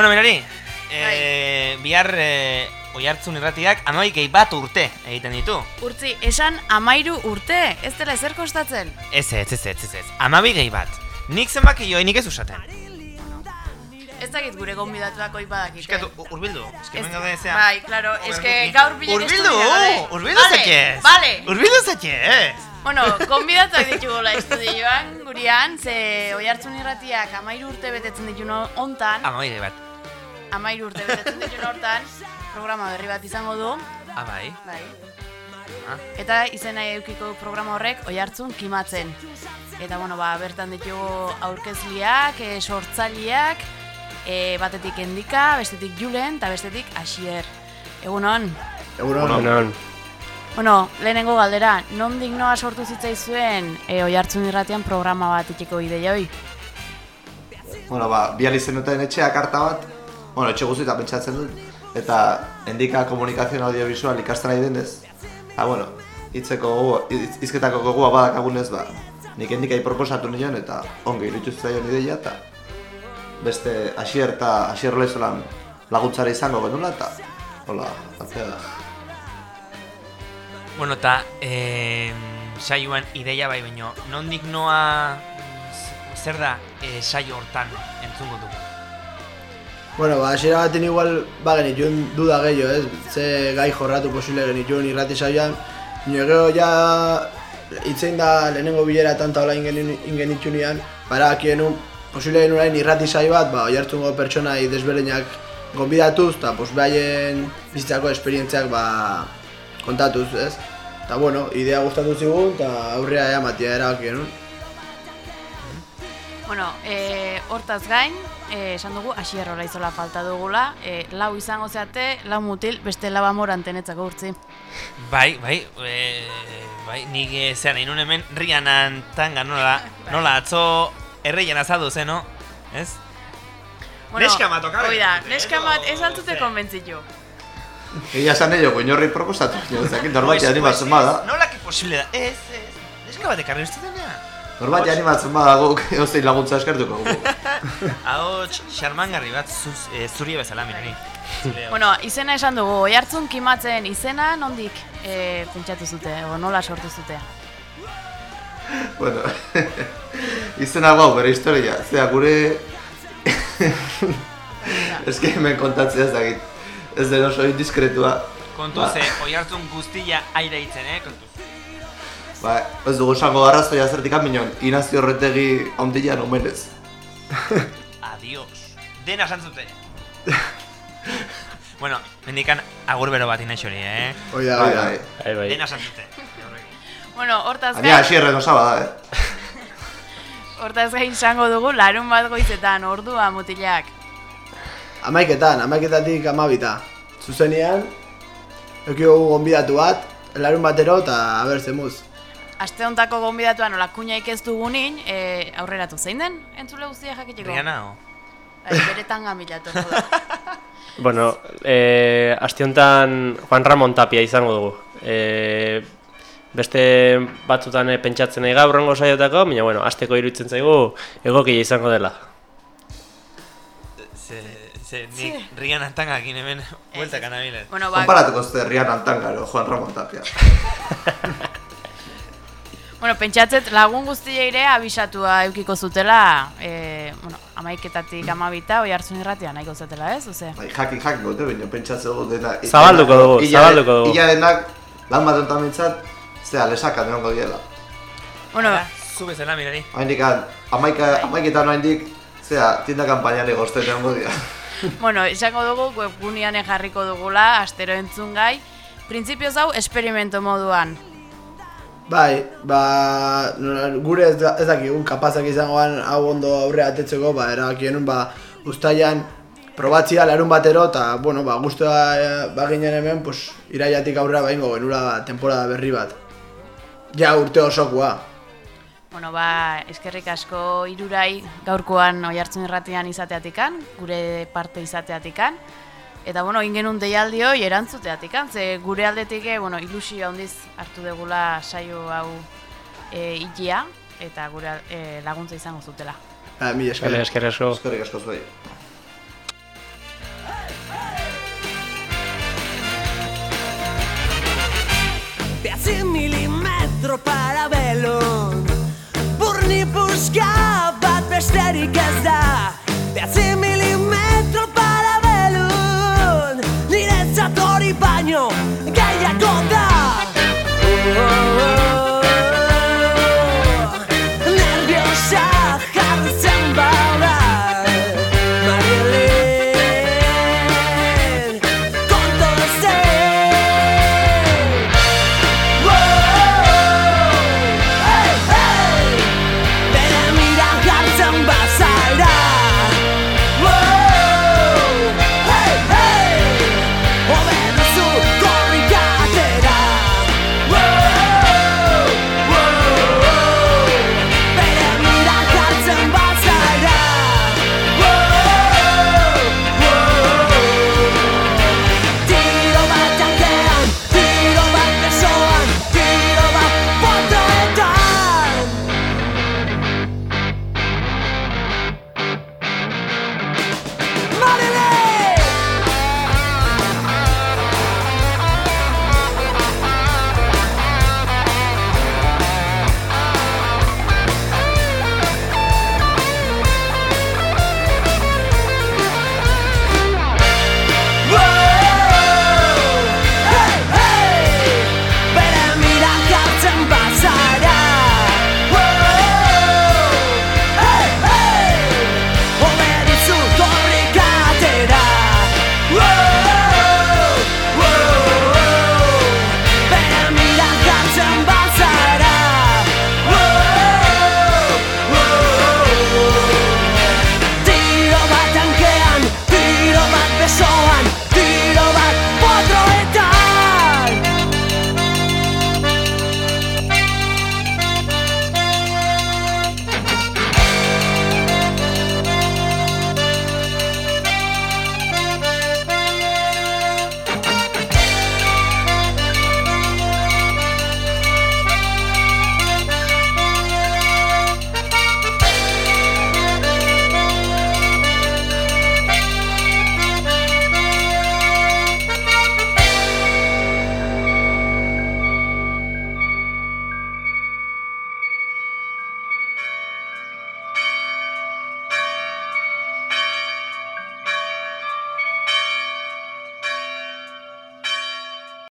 Bueno, mirari, e, bihar e, oiartzun irratiak amai gehi bat urte egiten ditu. Urtzi, esan amairu urte, ez dela ezer kostatzen. Ez ez, ez ez, ez ez, bat. Nik zenbaki joa nik ez usaten. Ez dakit gure gonbidatuak oi badakite. Eskatu, urbildu, Ez- hemen gaude zean. Bai, claro, eske Miki. gaur bilek Urbildu, urbildu Vale, zaitez. Vale, Urbildu zaitez. Bueno, konbidatuak ditugula estudioan, gurian, ze oi hartzun irratiak amairu urte betetzen ditu no, ontan, gehi bat. Amairu urte betetzen ditu hortan, programa berri bat izango du, Ah, bai. bai. Ah. Eta izena eukiko programa horrek oi hartzun kimatzen. Eta bueno, ba, bertan ditugu aurkezliak, e, sortzaileak, e, batetik endika, bestetik julen, eta bestetik asier. Egunon, Egunon. Egunon. Bueno, lehenengo galdera, nondik noa sortu zitzaizuen e, oi hartzun irratian programa bat itxiko ideia hoi? Bueno, ba, bial izenuten etxeak karta bat, bueno, etxe guztietan pentsatzen dut, eta endika komunikazio audiovisual ikasten nahi denez, eta bueno, hitzeko gogoa, hitz- hizketako gogoa badakagunez, ba, nik endikai proposatu nion, eta ongi irutu zitzaion ideia, eta beste asier eta asier lezolan laguntzara izango genula, eta hola, atzea da. Bueno, eta eh, saioan ideia bai baino, nondik noa zer da eh, saio hortan entzungo dugu? Bueno, ba, hasiera baten igual, ba, genituen duda gehiago, ez? Ze gai jorratu posible genituen irrati saioan. Nio gero ja itzein da lehenengo bilera tanta hola ingen, ingenitxunian, bara akienu posible genuen irrati saio bat, ba, oiartzungo pertsonai desberdinak gonbidatuz, eta pos, behaien bizitzako esperientziak ba, kontatuz, ez? Eta bueno, idea gustatu zigun, eta aurrea ea matia erabaki genuen. Bueno, e, hortaz gain, e, esan dugu, asier izola falta dugula, e, lau izango zeate, lau mutil, beste laba morantenetzako urtzi. Bai, bai, e, bai, nik eh, zean nahi nuen hemen Rianan tanga nola, nola atzo erreien azaldu zen, no? Ez? Neska bat okarri Hoi da, dute, neska edo bat ez altzute konbentzitu. Egia esan ello, inorri proposatu, nio, zakit norbait animatzen bada. Nola que posible da? Ez, ez, neska bat ekarri uste denean. Norbait animatzen bada guk, eozein laguntza eskertuko gugu. Ahots, xarmangarri bat zuz, e, zuri bezala, mirari. Ahots. Bueno, izena esan dugu, oi hartzun kimatzen izena nondik e, pentsatu zute, o nola sortu zute. Bueno, izena guau, bere historia. Zera, gure... Ez que hemen kontatzea ez dakit. Ez den oso indiskretua. Kontu ze, oi hartzun guztia aire itzen, eh? Kontu. Ba, ez dugu esango arrazoia zertik minon, inazio horretegi ondilan omenez. Adios. Dena santzute. bueno, mendikan agur bero bat inaixori, eh? Hoi da, Bai, bai. Bai, bai. Dena santzute. Bueno, hortaz Ania, gain, asierren osaba da, eh? hortaz gain izango dugu larun bat goizetan, ordua mutilak. Amaiketan, amaiketatik amabita. Zuzenean, eukiko gonbidatu bat, larun batero eta haber zemuz. Aste hontako gonbidatua nola kuñaik ez dugunin, e, aurreratu zein den, entzule guztia jakiteko? Riana, o? Bai, beretan gamilatu da. Bueno, eh, aste honetan Juan Ramon Tapia izango dugu. Eh, beste batzutan eh, pentsatzen nahi gaur rongo saiotako, baina bueno, asteko iruditzen zaigu egokia izango dela. Ze, ze, nik Rian antangakin hemen bueltak anabilet. bueno, ba, Konparatuko zute Rian Antangaro, Juan Ramon Tapia. bueno, pentsatzet lagun guztiei ere abisatua eukiko zutela, e, bueno, amaiketatik amabita, oi hartzun irratia nahiko zutela ez, oze? Bai, jakin jakin gote, baina pentsatzen dugu dena... Zabalduko dugu, zabalduko dugu. Ila denak, lan bat enten mintzat, zera, lesakan egongo diela. Bueno, Zu bezala, mirari. Haindik, amaika, amaiketan haindik, zera, tienda kampainari gozten egongo dira. bueno, izango dugu webgunean jarriko dugula, astero entzun gai, printzipioz hau esperimento moduan. Bai, ba, gure ez, ez dakigu, kapazak izangoan hau ondo aurre atetzeko, ba, erabaki genuen, ba, ustaian probatzia larun batero, eta, bueno, ba, guztua eh, baginen hemen, pues, iraiatik aurrera baingo genura ba, temporada berri bat. Ja, urte osokoa. Bueno, ba, eskerrik asko irurai gaurkoan oi hartzun irratian izateatikan, gure parte izateatikan. Eta bueno, egin genuen deialdi hori erantzuteatik ze gure aldetik eh, bueno, ilusio handiz hartu degula saio hau eh, e, itia eta gure e, laguntza izango zutela. Ah, ha, mi esker. Vale, asko. Eskerre asko zuei. Beatzi milimetro parabelo Burni puska bat besterik ez da Beatzi milimetro parabelo bueno.